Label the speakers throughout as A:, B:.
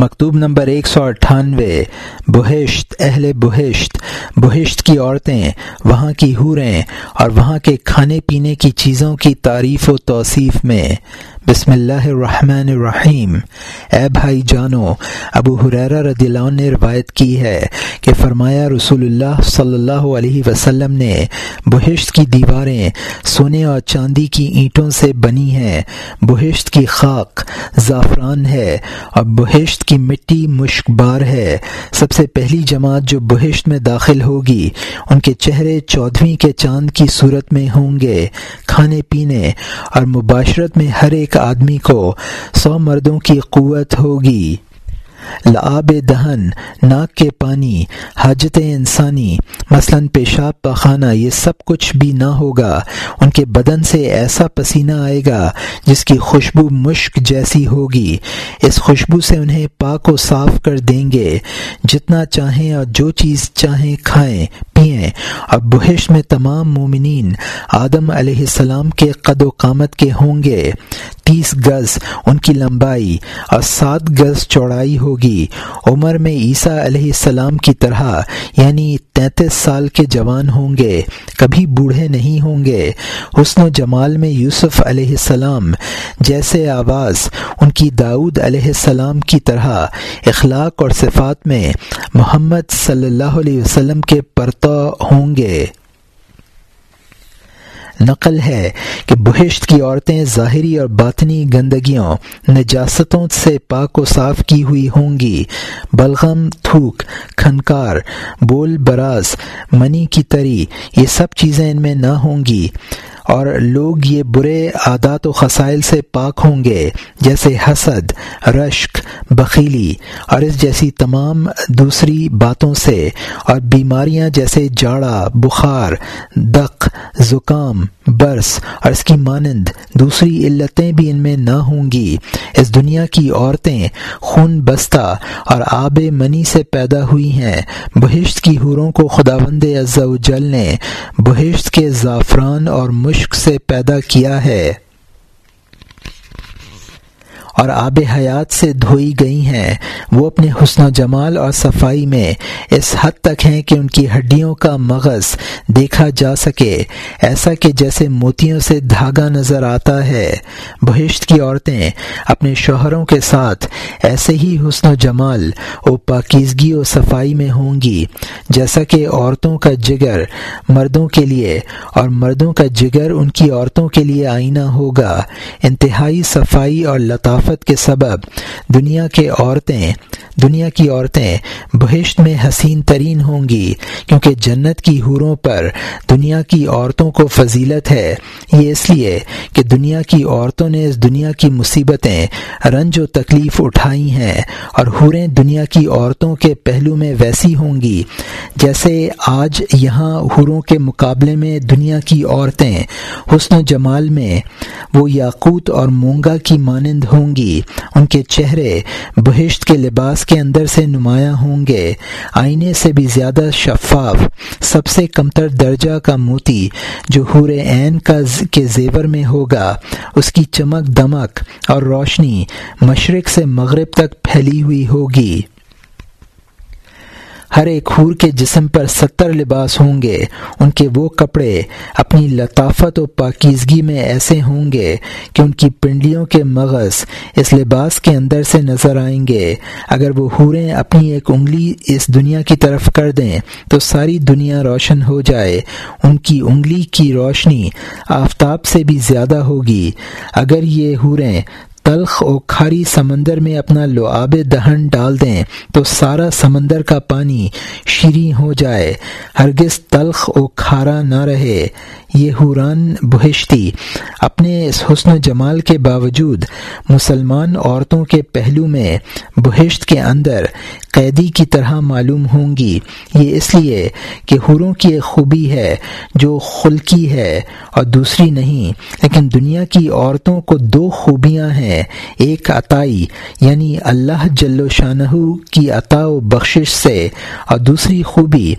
A: مکتوب نمبر ایک سو اٹھانوے، بہشت، اہل بہشت بہشت کی عورتیں، وہاں کی حوریں اور وہاں کے کھانے پینے کی چیزوں کی تعریف و توصیف میں۔ بسم اللہ الرحمن الرحیم۔ اے بھائی جانو، ابو حریرہ رضی اللہ عنہ نے روایت کی ہے کہ فرمایا رسول اللہ صلی اللہ علیہ وسلم نے بہشت کی دیواریں سونے اور چاندی کی اینٹوں سے بنی ہیں۔ بہشت کی خاک زعفران ہے اور بہشت کی مٹی مشک بار ہے۔ سب سے پہلی جماعت جو بہشت میں داخل ہوگی، ان کے چہرے چودھویں کے چاند کی صورت میں ہوں گے۔ کھانے پینے اور مباشرت میں ہر ایک آدمی کو سو مردوں کی قوت ہوگی۔ لعاب دہن، ناک کے پانی حاجت انسانی مثلا پیشاب پخانہ، یہ سب کچھ بھی نہ ہوگا۔ ان کے بدن سے ایسا پسینہ آئے گا جس کی خوشبو مشک جیسی ہوگی۔ اس خوشبو سے انہیں پاک و صاف کر دیں گے۔ جتنا چاہیں اور جو چیز چاہیں کھائیں، پئیں۔ اور بحش میں تمام مومنین آدم علیہ السلام کے قد و قامت کے ہوں گے۔ تیس گز ان کی لمبائی اور سات گز چوڑائی ہوگی۔ عمر میں عیسیٰ علیہ السلام کی طرح یعنی تینتیس سال کے جوان ہوں گے، کبھی بوڑھے نہیں ہوں گے۔ حسن و جمال میں یوسف علیہ السلام جیسے آواز ان کی داود علیہ السلام کی طرح اخلاق اور صفات میں محمد صلی اللہ علیہ وسلم کے پرتو ہوں گے۔ نقل ہے کہ بہشت کی عورتیں ظاہری اور باطنی گندگیوں، نجاستوں سے پاک و صاف کی ہوئی ہوں گی۔ بلغم، تھوک، کھنکار، بول براز، منی کی تری، یہ سب چیزیں ان میں نہ ہوں گی۔ اور لوگ یہ برے عادات و خسائل سے پاک ہوں گے، جیسے حسد، رشک، بخیلی۔ اور اس جیسی تمام دوسری باتوں سے، اور بیماریاں جیسے جاڑا، بخار، دق، زکام برس اور اس کی مانند دوسری علتیں بھی ان میں نہ ہوں گی۔ اس دنیا کی عورتیں خون بستہ اور آب منی سے پیدا ہوئی ہیں۔ بہشت کی حوروں کو خدا بند جل نے بہشت کے زعفران اور مشق سے پیدا کیا ہے۔ اور آب حیات سے دھوئی گئی ہیں۔ وہ اپنے حسن و جمال اور صفائی میں اس حد تک ہیں کہ ان کی ہڈیوں کا مغز دیکھا جا سکے۔ ایسا کہ جیسے موتیوں سے دھاگا نظر آتا ہے۔ بہشت کی عورتیں اپنے شوہروں کے ساتھ ایسے ہی حسن و جمال و پاکیزگی و صفائی میں ہوں گی۔ جیسا کہ عورتوں کا جگر مردوں کے لیے اور مردوں کا جگر ان کی عورتوں کے لیے آئینہ ہوگا۔ انتہائی صفائی اور لطاف کے سبب دنیا کے عورتیں دنیا کی عورتیں بہشت میں حسین ترین ہوں گی، کیونکہ جنت کی حوروں پر دنیا کی عورتوں کو فضیلت ہے۔ یہ اس لیے کہ دنیا کی عورتوں نے اس دنیا کی مصیبتیں رنج و تکلیف اٹھائی ہیں اور حوریں دنیا کی عورتوں کے پہلو میں ویسی ہوں گی۔ جیسے آج یہاں حوروں کے مقابلے میں دنیا کی عورتیں حسن و جمال میں وہ یاقوت اور مونگا کی مانند ہوں گی۔ ان کے چہرے بہشت کے لباس کے اندر سے نمایاں ہوں گے۔ آئینے سے بھی زیادہ شفاف، سب سے کمتر درجہ کا موتی جو حور عین کا کے زیور میں ہوگا۔ اس کی چمک دمک اور روشنی مشرق سے مغرب تک پھیلی ہوئی ہوگی۔ ہر ایک حور کے جسم پر ستر لباس ہوں گے۔ ان کے وہ کپڑے اپنی لطافت و پاکیزگی میں ایسے ہوں گے کہ ان کی پنڈلیوں کے مغز اس لباس کے اندر سے نظر آئیں گے۔ اگر وہ حوریں اپنی ایک انگلی اس دنیا کی طرف کر دیں تو ساری دنیا روشن ہو جائے۔ ان کی انگلی کی روشنی آفتاب سے بھی زیادہ ہوگی۔ اگر یہ حوریں تلخ و کھاری سمندر میں اپنا لعاب دہن ڈال دیں تو سارا سمندر کا پانی شیریں ہو جائے۔ ہرگز تلخ و کھارا نہ رہے۔ یہ حوران بہشتی۔ اپنے اس حسن و جمال کے باوجود مسلمان عورتوں کے پہلو میں بہشت کے اندر قیدی کی طرح معلوم ہوں گی۔ یہ اس لیے کہ حوروں کی ایک خوبی ہے جو خلقی ہے اور دوسری نہیں، لیکن دنیا کی عورتوں کو دو خوبیاں ہیں۔ ایک عطائی یعنی اللہ جل و شاہ کی عطا و بخشش سے۔ اور دوسری خوبی،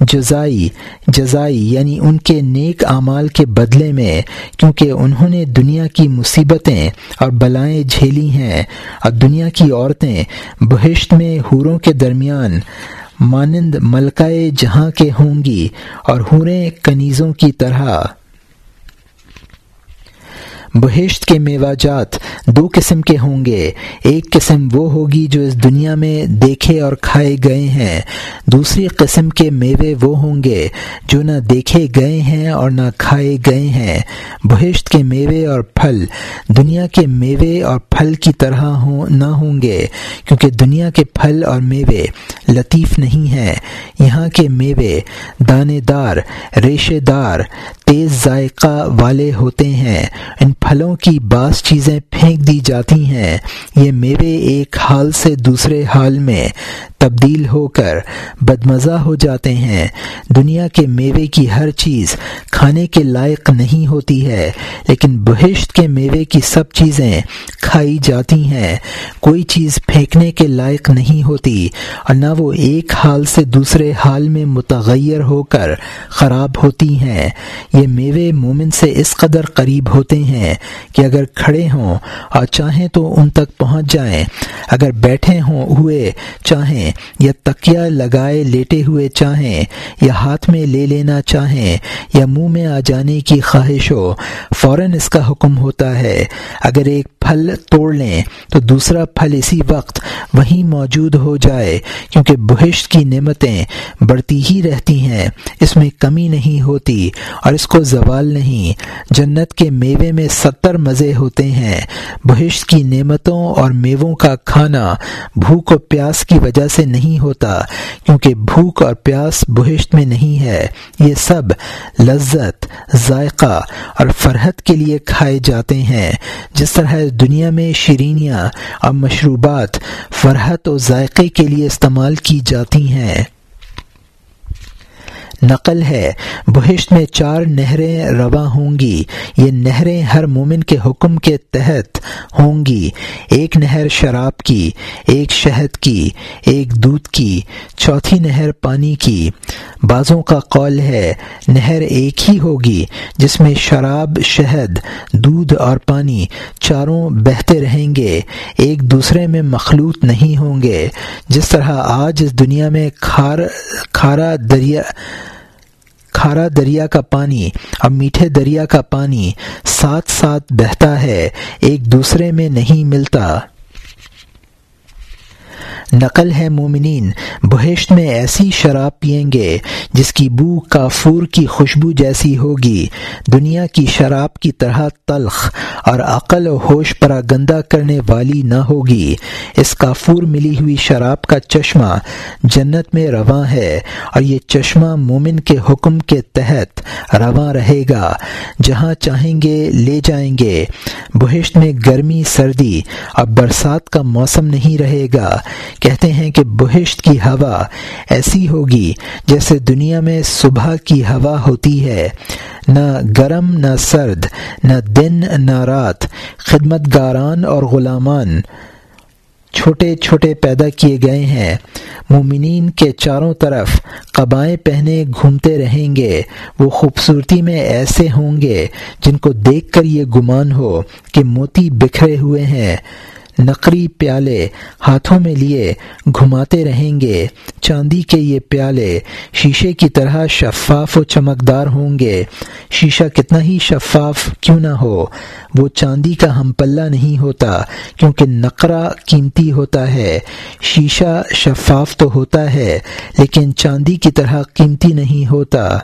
A: جزائی جزائی یعنی ان کے نیک اعمال کے بدلے میں، کیونکہ انہوں نے دنیا کی مصیبتیں اور بلائیں جھیلی ہیں۔ اور دنیا کی عورتیں بہشت میں حوروں کے درمیان مانند ملکہ جہاں کے ہوں گی، اور حوریں کنیزوں کی طرح۔ بہشت کے میوہ جات دو قسم کے ہوں گے۔ ایک قسم وہ ہوگی جو اس دنیا میں دیکھے اور کھائے گئے ہیں۔ دوسری قسم کے میوے وہ ہوں گے جو نہ دیکھے گئے ہیں اور نہ کھائے گئے ہیں۔ بہشت کے میوے اور پھل دنیا کے میوے اور پھل کی طرح ہوں، نہ ہوں گے، کیونکہ دنیا کے پھل اور میوے لطیف نہیں ہیں۔ یہاں کے میوے دانے دار، ریشے دار تیز ذائقہ والے ہوتے ہیں۔ ان پھلوں کی بعض چیزیں پھینک دی جاتی ہیں۔ یہ میوے ایک حال سے دوسرے حال میں تبدیل ہو کر بدمزہ ہو جاتے ہیں۔ دنیا کے میوے کی ہر چیز کھانے کے لائق نہیں ہوتی ہے، لیکن بہشت کے میوے کی سب چیزیں کھائی جاتی ہیں۔ کوئی چیز پھینکنے کے لائق نہیں ہوتی اور نہ وہ ایک حال سے دوسرے حال میں متغیر ہو کر خراب ہوتی ہیں۔ یہ میوے مومن سے اس قدر قریب ہوتے ہیں کہ اگر کھڑے ہوں اور چاہیں تو ان تک پہنچ جائیں۔ اگر بیٹھے ہوں ہوئے چاہیں یا تکیہ لگائے لیٹے ہوئے چاہیں، یا ہاتھ میں لے لینا چاہیں، یا منہ میں آ جانے کی خواہش ہو فوراً اس کا حکم ہوتا ہے۔ اگر ایک پھل توڑ لیں تو دوسرا پھل اسی وقت وہیں موجود ہو جائے، کیونکہ بہشت کی نعمتیں بڑھتی ہی رہتی ہیں، اس میں کمی نہیں ہوتی اور اس کو زوال نہیں۔ جنت کے میوے میں ستر مزے ہوتے ہیں۔ بہشت کی نعمتوں اور میووں کا کھانا بھوک و پیاس کی وجہ سے نہیں ہوتا، کیونکہ بھوک اور پیاس بہشت میں نہیں ہے۔ یہ سب لذت، ذائقہ اور فرحت کے لیے کھائے جاتے ہیں۔ جس طرح دنیا میں شیرینیاں اور مشروبات فرحت و ذائقے کے لیے استعمال کی جاتی ہیں۔ نقل ہے۔ بہشت میں چار نہریں رواں ہوں گی۔ یہ نہریں ہر مومن کے حکم کے تحت ہوں گی۔ ایک نہر شراب کی، ایک شہد کی، ایک دودھ کی، چوتھی نہر پانی کی۔ بعضوں کا قول ہے، نہر ایک ہی ہوگی، جس میں شراب، شہد، دودھ اور پانی چاروں بہتے رہیں گے۔ ایک دوسرے میں مخلوط نہیں ہوں گے۔ جس طرح آج اس دنیا میں کھار، کھارا دریا کھارا دریا کا پانی اور میٹھے دریا کا پانی ساتھ ساتھ بہتا ہے، ایک دوسرے میں نہیں ملتا۔ نقل ہے مومنین، بہشت میں ایسی شراب پئیں گے جس کی بو کافور کی خوشبو جیسی ہوگی۔ دنیا کی شراب کی طرح تلخ اور عقل و ہوش پر گندہ کرنے والی نہ ہوگی۔ اس کافور ملی ہوئی شراب کا چشمہ جنت میں رواں ہے اور یہ چشمہ مومن کے حکم کے تحت رواں رہے گا۔ جہاں چاہیں گے لے جائیں گے۔ بہشت میں گرمی، سردی اور برسات کا موسم نہیں رہے گا۔ کہتے ہیں کہ بہشت کی ہوا ایسی ہوگی جیسے دنیا میں صبح کی ہوا ہوتی ہے۔ نہ گرم، نہ سرد، نہ دن، نہ رات۔ خدمت گاران اور غلامان چھوٹے چھوٹے پیدا کیے گئے ہیں۔ مومنین کے چاروں طرف قبائیں پہنے گھومتے رہیں گے۔ وہ خوبصورتی میں ایسے ہوں گے جن کو دیکھ کر یہ گمان ہو کہ موتی بکھرے ہوئے ہیں۔ نقری پیالے ہاتھوں میں لیے گھماتے رہیں گے۔ چاندی کے یہ پیالے شیشے کی طرح شفاف و چمکدار ہوں گے۔ شیشہ کتنا ہی شفاف کیوں نہ ہو، وہ چاندی کا ہم پلہ نہیں ہوتا کیونکہ نقرہ قیمتی ہوتا ہے۔ شیشہ شفاف تو ہوتا ہے، لیکن چاندی کی طرح قیمتی نہیں ہوتا۔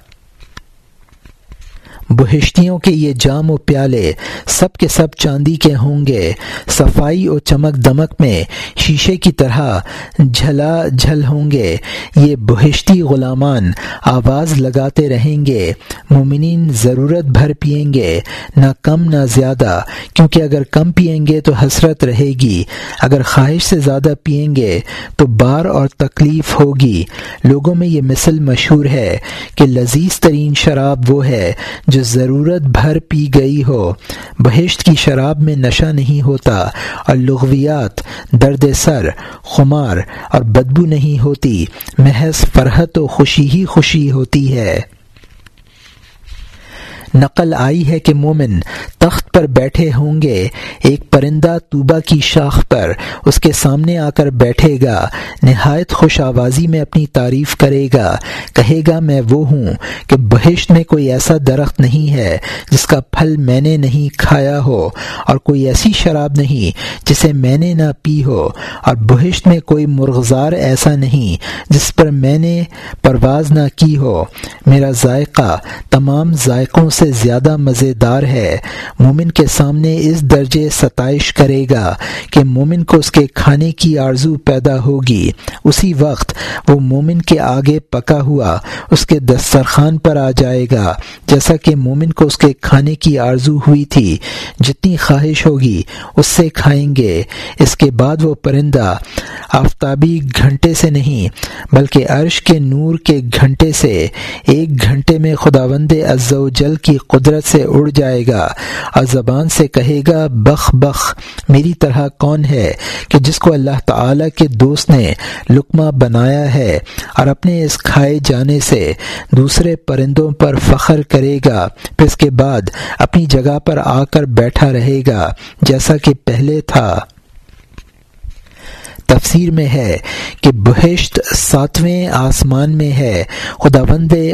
A: بہشتیوں کے یہ جام و پیالے سب کے سب چاندی کے ہوں گے۔ صفائی و چمک دمک میں شیشے کی طرح جھلا جھل ہوں گے۔ یہ بہشتی غلامان آواز لگاتے رہیں گے۔ مومنین ضرورت بھر پئیں گے۔ نہ کم نہ زیادہ، کیونکہ اگر کم پئیں گے تو حسرت رہے گی۔ اگر خواہش سے زیادہ پئیں گے تو بار اور تکلیف ہوگی۔ لوگوں میں یہ مثل مشہور ہے کہ لذیذ ترین شراب وہ ہے جو ضرورت بھر پی گئی ہو۔ بہشت کی شراب میں نشہ نہیں ہوتا۔ اور لغویات درد سر، خمار اور بدبو نہیں ہوتی۔ محض فرحت و خوشی ہی خوشی ہوتی ہے۔ نقل آئی ہے کہ مومن تخت پر بیٹھے ہوں گے، ایک پرندہ توبہ کی شاخ پر اس کے سامنے آ کر بیٹھے گا، نہایت خوش آوازی میں اپنی تعریف کرے گا، کہے گا میں وہ ہوں کہ بہشت میں کوئی ایسا درخت نہیں ہے جس کا پھل میں نے نہیں کھایا ہو، اور کوئی ایسی شراب نہیں جسے میں نے نہ پی ہو، اور بہشت میں کوئی مرغزار ایسا نہیں جس پر میں نے پرواز نہ کی ہو۔ میرا ذائقہ تمام ذائقوں سے زیادہ مزیدار ہے۔ مومن کے سامنے اس درجے ستائش کرے گا کہ مومن کو اس کے کھانے کی آرزو پیدا ہوگی۔ اسی وقت وہ مومن کے آگے پکا ہوا اس کے دسترخوان پر آ جائے گا۔ جیسا کہ مومن کو اس کے کھانے کی آرزو ہوئی تھی، جتنی خواہش ہوگی، اس سے کھائیں گے۔ اس کے بعد وہ پرندہ آفتابی گھنٹے سے نہیں، بلکہ عرش کے نور کے گھنٹے سے، ایک گھنٹے میں خداوند از و جل کی قدرت سے اڑ جائے گا۔ اور زبان سے کہے گا، بخ بخ، میری طرح کون ہے کہ جس کو اللہ تعالی کے دوست نے لکمہ بنایا ہے اور اپنے اس کھائے جانے سے دوسرے پرندوں پر فخر کرے گا، پھر اس کے بعد اپنی جگہ پر آ کر بیٹھا رہے گا، جیسا کہ پہلے تھا۔ تفسیر میں ہے کہ بہشت ساتویں آسمان میں ہے خدا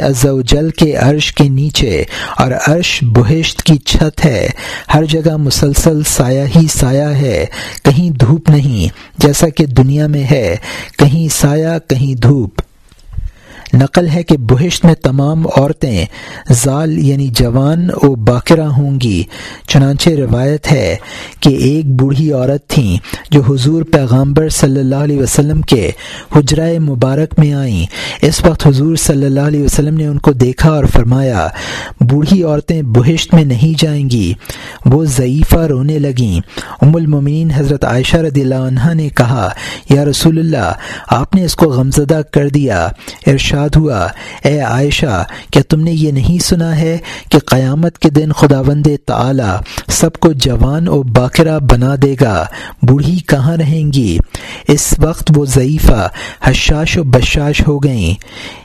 A: عزوجل جل کے عرش کے نیچے، اور عرش بہشت کی چھت ہے۔ ہر جگہ مسلسل سایہ ہی سایہ ہے، کہیں دھوپ نہیں، جیسا کہ دنیا میں ہے۔ کہیں سایہ، کہیں دھوپ۔ نقل ہے کہ بہشت میں تمام عورتیں زال یعنی جوان و باقرہ ہوں گی۔ چنانچہ روایت ہے کہ ایک بوڑھی عورت تھیں جو حضور پیغامبر صلی اللہ علیہ وسلم کے حجرۂ مبارک میں آئیں۔ اس وقت حضور صلی اللہ علیہ وسلم نے ان کو دیکھا اور فرمایا، بوڑھی عورتیں بہشت میں نہیں جائیں گی۔ وہ ضعیفہ رونے لگیں۔ ام المومنین حضرت عائشہ رضی اللہ عنہ نے کہا، یا رسول اللہ، آپ نے اس کو غمزدہ کر دیا۔ ارشاد ہوا، اے عائشہ، کیا تم نے یہ نہیں سنا ہے کہ قیامت کے دن خدا وند تعالی سب کو جوان و باقرہ بنا دے گا؟ بوڑھی کہاں رہیں گی؟ اس وقت وہ ضعیفہ، حشاش و بشاش ہو گئیں۔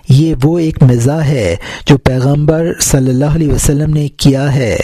A: یہ وہ ایک مزاح ہے جو پیغمبر صلی اللہ علیہ وسلم نے کیا ہے۔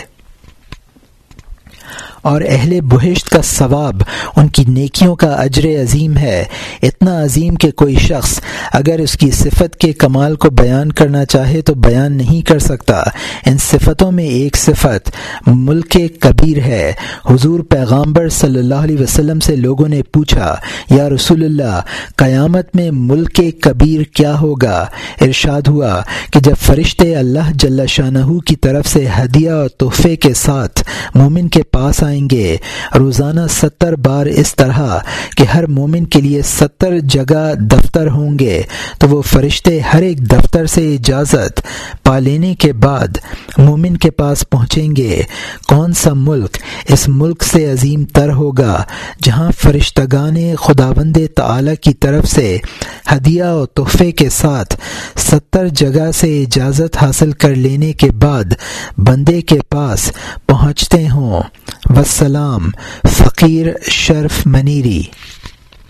A: اور اہل بہشت کا ثواب ان کی نیکیوں کا اجر عظیم ہے۔ اتنا عظیم کہ کوئی شخص اگر اس کی صفت کے کمال کو بیان کرنا چاہے تو بیان نہیں کر سکتا۔ ان صفتوں میں ایک صفت ملک کبیر ہے۔ حضور پیغامبر صلی اللہ علیہ وسلم سے لوگوں نے پوچھا، یا رسول اللہ، قیامت میں ملک کبیر کیا ہوگا؟ ارشاد ہوا کہ جب فرشتے اللہ جل شاہ کی طرف سے ہدیہ اور تحفے کے ساتھ مومن کے پاس آئیں گے۔ روزانہ ستر بار اس طرح کہ ہر مومن کے لیے ستر جگہ دفتر ہوں گے، تو وہ فرشتے ہر ایک دفتر سے اجازت پا لینے کے بعد مومن کے پاس پہنچیں گے۔ کون سا ملک اس ملک سے عظیم تر ہوگا جہاں فرشتگان خدا بند تعلی کی طرف سے ہدیہ و تحفے کے ساتھ ستر جگہ سے اجازت حاصل کر لینے کے بعد بندے کے پاس پہنچتے ہوں؟ وسلام فقیر شرف منیری۔